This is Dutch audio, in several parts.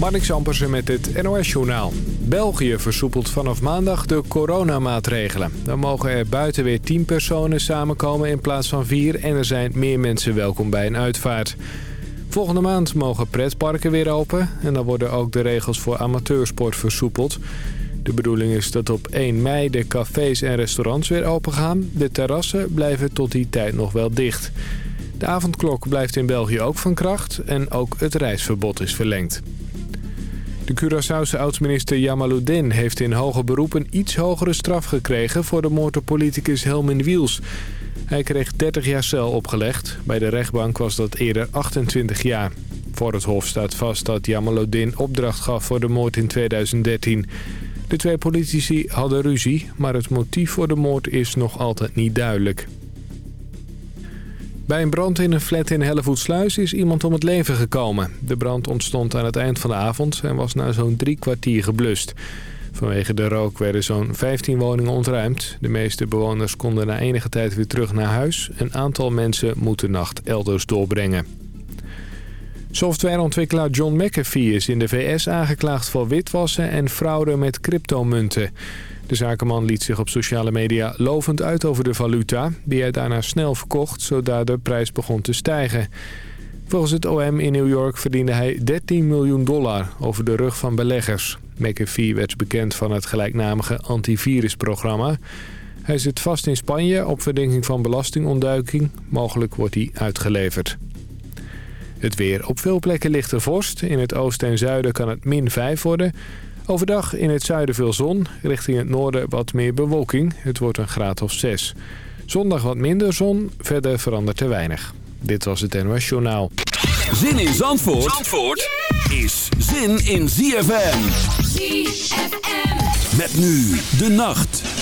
Marnix Ampersen met het NOS-journaal. België versoepelt vanaf maandag de coronamaatregelen. Dan mogen er buiten weer 10 personen samenkomen in plaats van 4... en er zijn meer mensen welkom bij een uitvaart. Volgende maand mogen pretparken weer open... en dan worden ook de regels voor amateursport versoepeld. De bedoeling is dat op 1 mei de cafés en restaurants weer open gaan. De terrassen blijven tot die tijd nog wel dicht. De avondklok blijft in België ook van kracht en ook het reisverbod is verlengd. De Curaçaose oud-minister Jamaluddin heeft in hoge beroep een iets hogere straf gekregen voor de moord op politicus Helmin Wiels. Hij kreeg 30 jaar cel opgelegd. Bij de rechtbank was dat eerder 28 jaar. Voor het hof staat vast dat Jamaluddin opdracht gaf voor de moord in 2013. De twee politici hadden ruzie, maar het motief voor de moord is nog altijd niet duidelijk. Bij een brand in een flat in Hellevoetsluis is iemand om het leven gekomen. De brand ontstond aan het eind van de avond en was na zo'n drie kwartier geblust. Vanwege de rook werden zo'n 15 woningen ontruimd. De meeste bewoners konden na enige tijd weer terug naar huis. Een aantal mensen moeten nacht elders doorbrengen. Softwareontwikkelaar John McAfee is in de VS aangeklaagd voor witwassen en fraude met cryptomunten. De zakenman liet zich op sociale media lovend uit over de valuta... die hij daarna snel verkocht, zodat de prijs begon te stijgen. Volgens het OM in New York verdiende hij 13 miljoen dollar over de rug van beleggers. McAfee werd bekend van het gelijknamige antivirusprogramma. Hij zit vast in Spanje op verdenking van belastingontduiking. Mogelijk wordt hij uitgeleverd. Het weer. Op veel plekken ligt er vorst. In het oosten en zuiden kan het min 5 worden... Overdag in het zuiden veel zon, richting het noorden wat meer bewolking. Het wordt een graad of 6. Zondag wat minder zon, verder verandert er weinig. Dit was het NOS Journaal. Zin in Zandvoort, Zandvoort is zin in ZFM. ZFM. Met nu de nacht.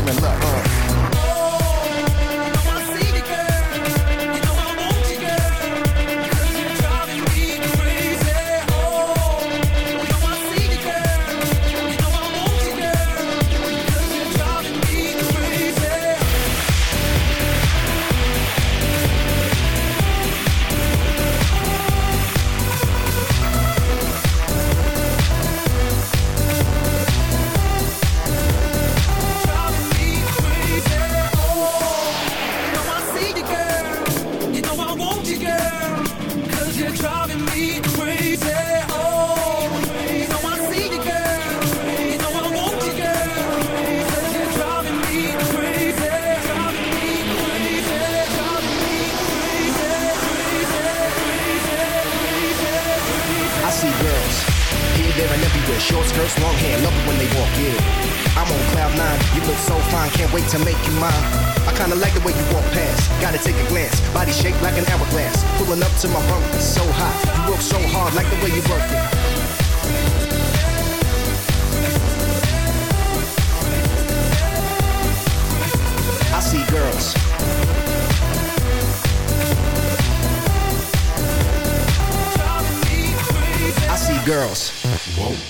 我们 look so fine, can't wait to make you mine. I kinda like the way you walk past. Gotta take a glance. Body shaped like an hourglass. Pulling up to my bunk, so hot. You work so hard, like the way you work it. I see girls. I see girls. Whoa.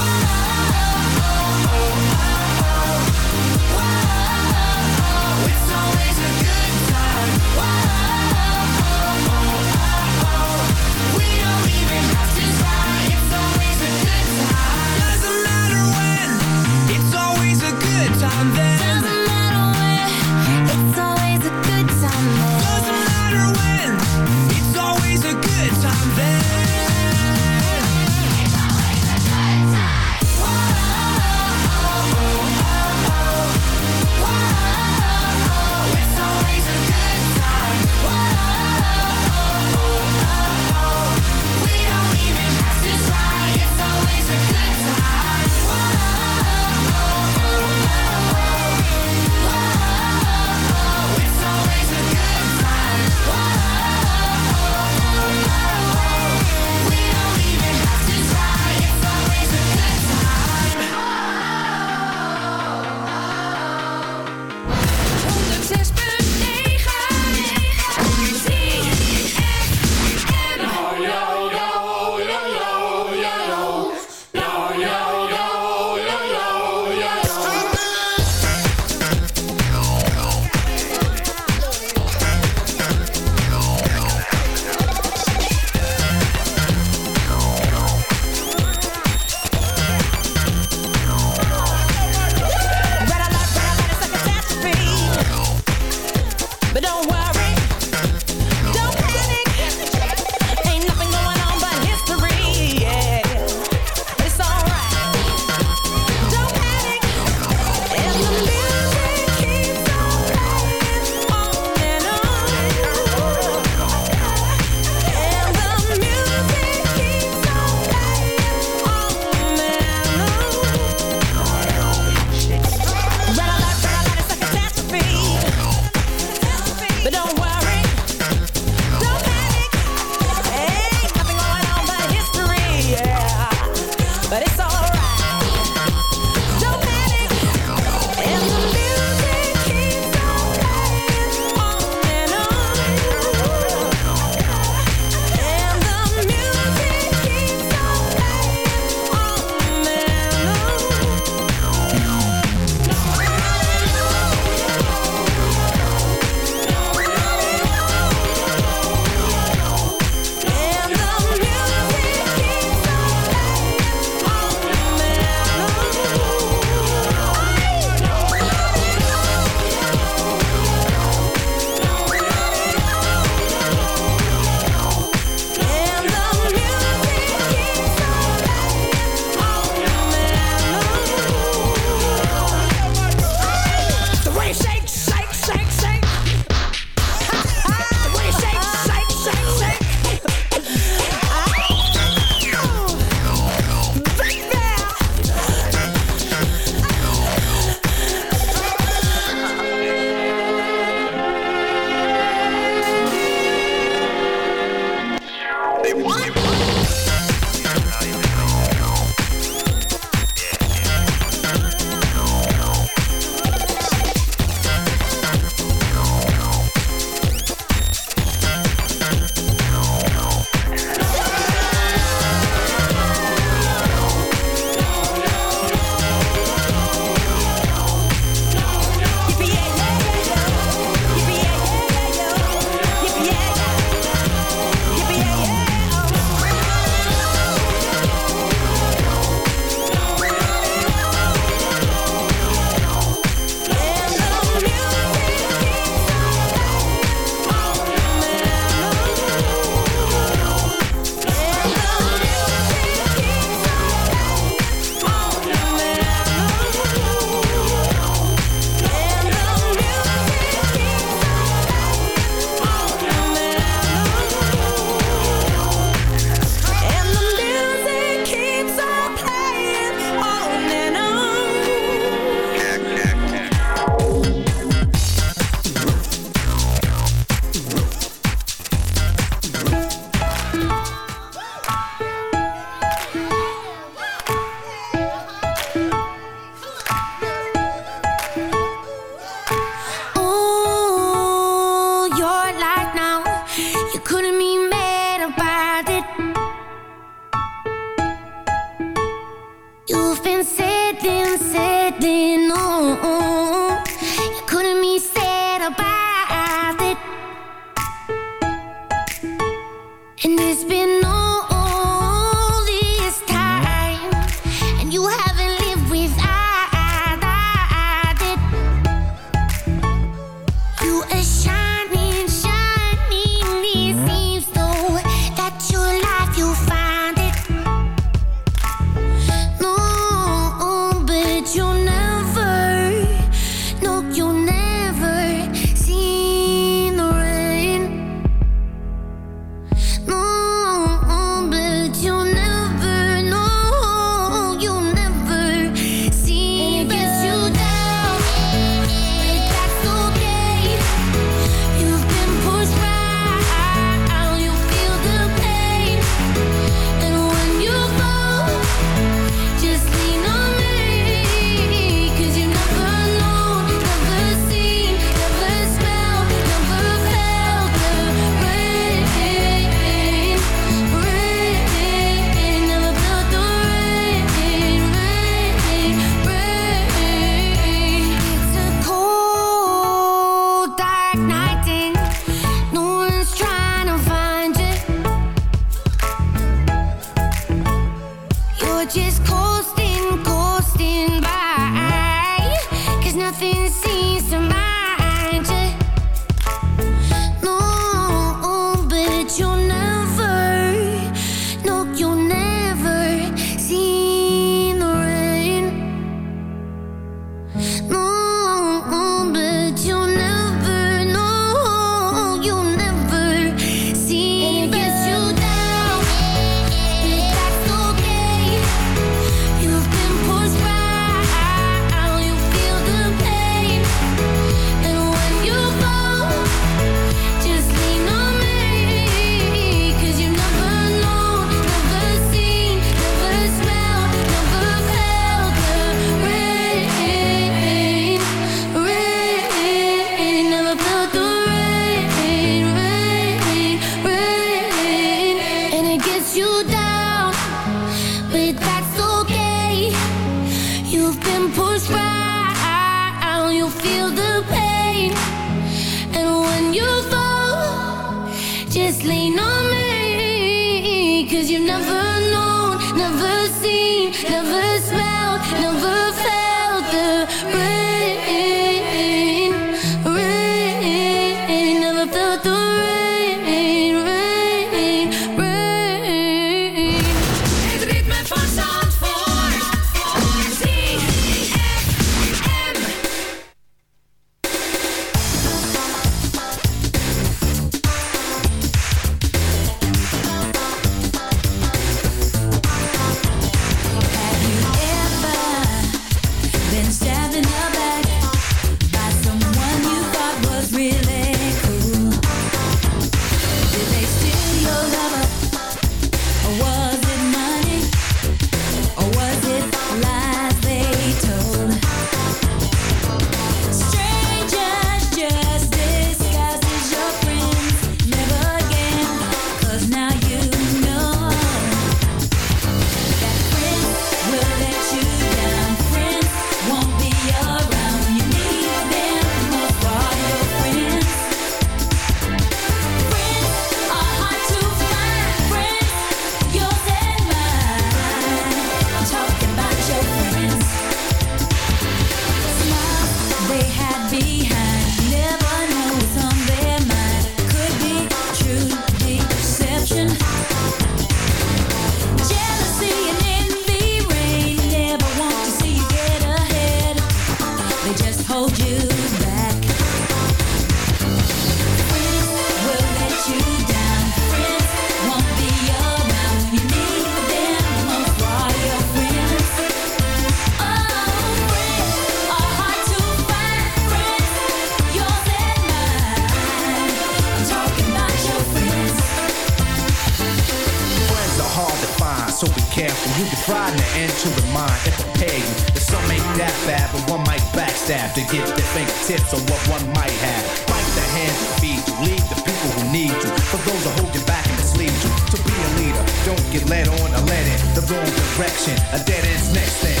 tips on what one might have. Fight the hands that feed you, lead the people who need you. For those that hold you back and mislead you. To be a leader, don't get led on or led in the wrong direction. A dead end's next thing.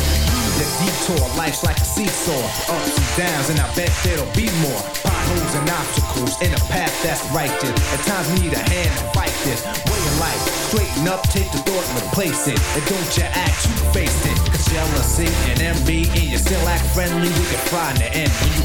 The detour, life's like a seesaw, ups and downs, and I bet there'll be more potholes and obstacles in a path that's righteous. At times we need a hand to fight this way of life. Straighten up, take the thought and replace it, and don't you act, you face it. Cause jealousy and envy, and you still act friendly, you can find the end when you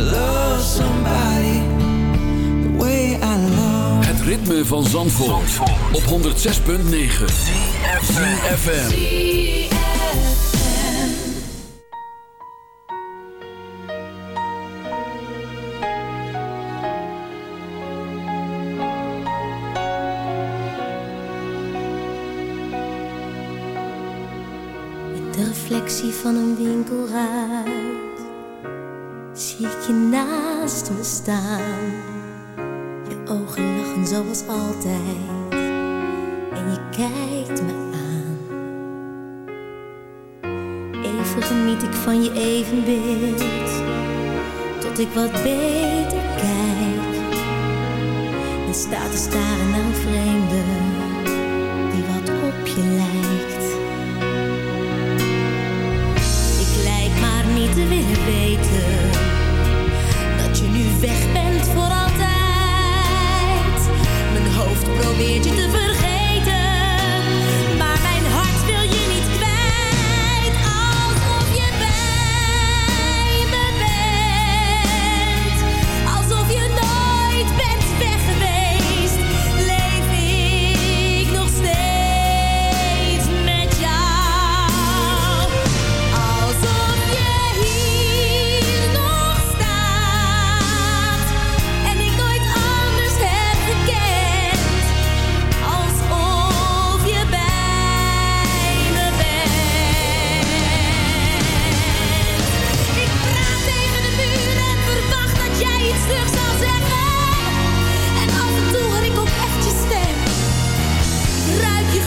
to love somebody the way I love. Het ritme van Zandvoort, op 106.9 FM. In de reflectie van een winkelruit zie je naast me staan. Je ogen lachen zoals altijd en je kijkt me aan. Even geniet ik van je evenbeeld tot ik wat beter kijk. En sta te staren een vreemde die wat op je lijkt. Probeert je te vergeten,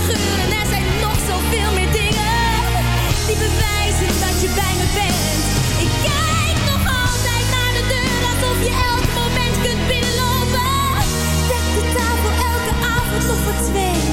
er zijn nog zoveel meer dingen die bewijzen dat je bij me bent. Ik kijk nog altijd naar de deur alsof je elk moment kunt binnenlopen. Dek de tafel elke avond op voor twee.